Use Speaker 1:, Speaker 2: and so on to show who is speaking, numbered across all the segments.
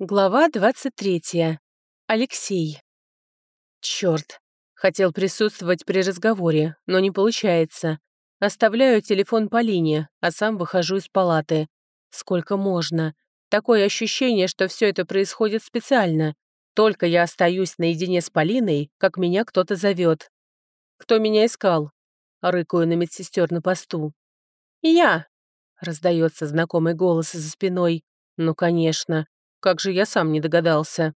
Speaker 1: Глава 23. Алексей. Чёрт. Хотел присутствовать при разговоре, но не получается. Оставляю телефон Полине, а сам выхожу из палаты. Сколько можно. Такое ощущение, что все это происходит специально. Только я остаюсь наедине с Полиной, как меня кто-то зовет. «Кто меня искал?» Рыкаю на медсестер на посту. «Я!» — раздается знакомый голос за спиной. «Ну, конечно. Как же я сам не догадался.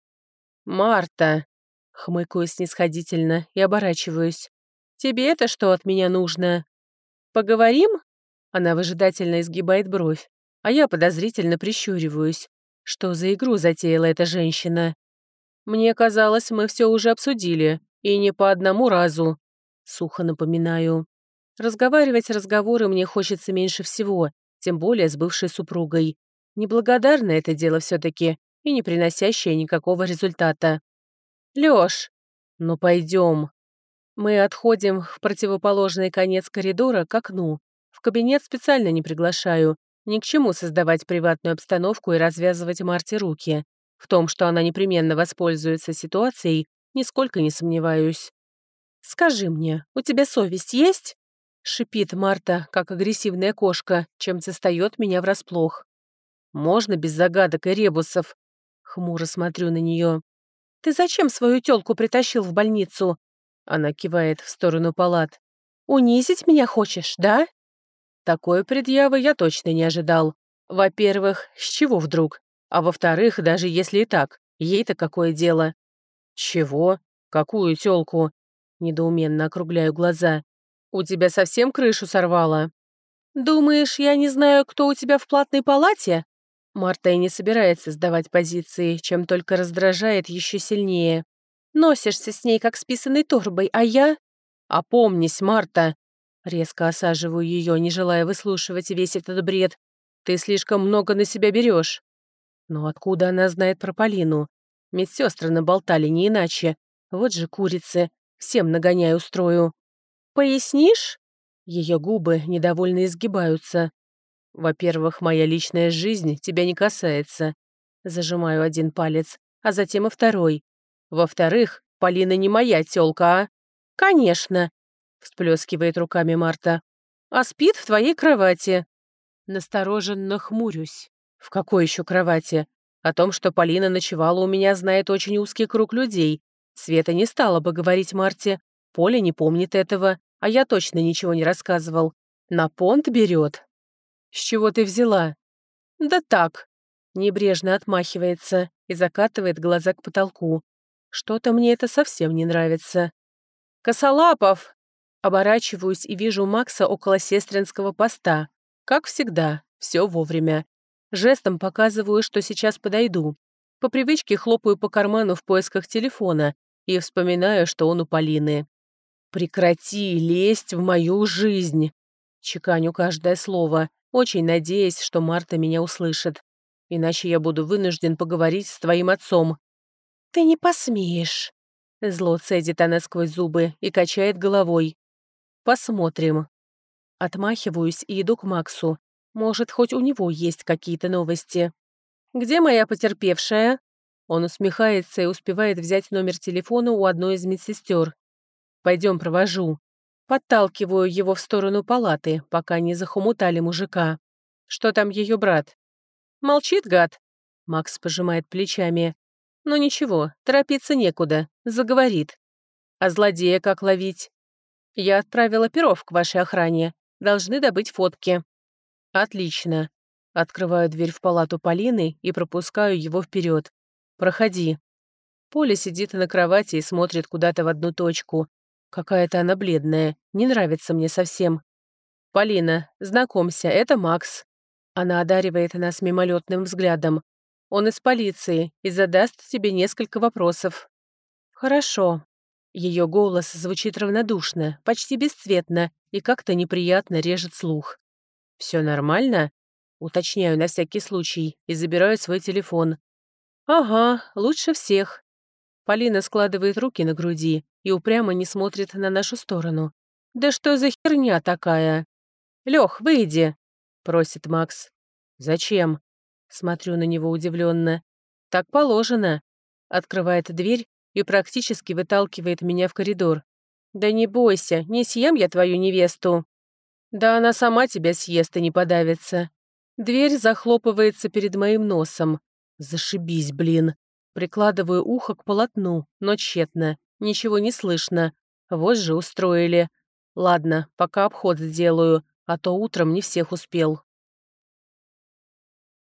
Speaker 1: «Марта!» — хмыкаю снисходительно и оборачиваюсь. «Тебе это что от меня нужно?» «Поговорим?» Она выжидательно изгибает бровь, а я подозрительно прищуриваюсь. Что за игру затеяла эта женщина? Мне казалось, мы все уже обсудили, и не по одному разу. Сухо напоминаю. Разговаривать разговоры мне хочется меньше всего, тем более с бывшей супругой. Неблагодарное это дело все-таки и не приносящее никакого результата. Лёш, ну пойдем. Мы отходим в противоположный конец коридора к окну. В кабинет специально не приглашаю. Ни к чему создавать приватную обстановку и развязывать Марте руки. В том, что она непременно воспользуется ситуацией, нисколько не сомневаюсь. «Скажи мне, у тебя совесть есть?» Шипит Марта, как агрессивная кошка, чем застает меня врасплох. Можно без загадок и ребусов?» Хмуро смотрю на нее. «Ты зачем свою тёлку притащил в больницу?» Она кивает в сторону палат. «Унизить меня хочешь, да?» Такой предъявы я точно не ожидал. Во-первых, с чего вдруг? А во-вторых, даже если и так, ей-то какое дело? Чего? Какую тёлку? Недоуменно округляю глаза. У тебя совсем крышу сорвало? Думаешь, я не знаю, кто у тебя в платной палате? Марта и не собирается сдавать позиции, чем только раздражает еще сильнее. Носишься с ней, как с писаной торбой, а я... Опомнись, Марта. Резко осаживаю ее, не желая выслушивать весь этот бред. Ты слишком много на себя берешь. Но откуда она знает про Полину? Медсестры наболтали не иначе. Вот же курицы. Всем нагоняй устрою. Пояснишь? Ее губы недовольно изгибаются. «Во-первых, моя личная жизнь тебя не касается». Зажимаю один палец, а затем и второй. «Во-вторых, Полина не моя тёлка, а?» «Конечно», — всплескивает руками Марта. «А спит в твоей кровати». Настороженно хмурюсь. «В какой еще кровати?» О том, что Полина ночевала у меня, знает очень узкий круг людей. Света не стала бы говорить Марте. Поля не помнит этого, а я точно ничего не рассказывал. На понт берет. «С чего ты взяла?» «Да так», — небрежно отмахивается и закатывает глаза к потолку. «Что-то мне это совсем не нравится». «Косолапов!» Оборачиваюсь и вижу Макса около сестринского поста. Как всегда, все вовремя. Жестом показываю, что сейчас подойду. По привычке хлопаю по карману в поисках телефона и вспоминаю, что он у Полины. «Прекрати лезть в мою жизнь!» Чеканю каждое слово очень надеясь, что Марта меня услышит. Иначе я буду вынужден поговорить с твоим отцом». «Ты не посмеешь». Зло цедит она сквозь зубы и качает головой. «Посмотрим». Отмахиваюсь и иду к Максу. Может, хоть у него есть какие-то новости. «Где моя потерпевшая?» Он усмехается и успевает взять номер телефона у одной из медсестер. «Пойдем, провожу». Подталкиваю его в сторону палаты, пока не захомутали мужика. Что там ее брат? Молчит, гад. Макс пожимает плечами. Ну ничего, торопиться некуда, заговорит. А злодея как ловить? Я отправила перов к вашей охране. Должны добыть фотки. Отлично. Открываю дверь в палату Полины и пропускаю его вперед. Проходи. Поля сидит на кровати и смотрит куда-то в одну точку, Какая-то она бледная, не нравится мне совсем. «Полина, знакомься, это Макс». Она одаривает нас мимолетным взглядом. Он из полиции и задаст тебе несколько вопросов. «Хорошо». Ее голос звучит равнодушно, почти бесцветно и как-то неприятно режет слух. «Все нормально?» Уточняю на всякий случай и забираю свой телефон. «Ага, лучше всех». Полина складывает руки на груди и упрямо не смотрит на нашу сторону. «Да что за херня такая?» «Лёх, выйди!» — просит Макс. «Зачем?» — смотрю на него удивленно. Так положено. Открывает дверь и практически выталкивает меня в коридор. Да не бойся, не съем я твою невесту. Да она сама тебя съест и не подавится. Дверь захлопывается перед моим носом. Зашибись, блин. Прикладываю ухо к полотну, но тщетно. Ничего не слышно. Вот же устроили. Ладно, пока обход сделаю, а то утром не всех успел.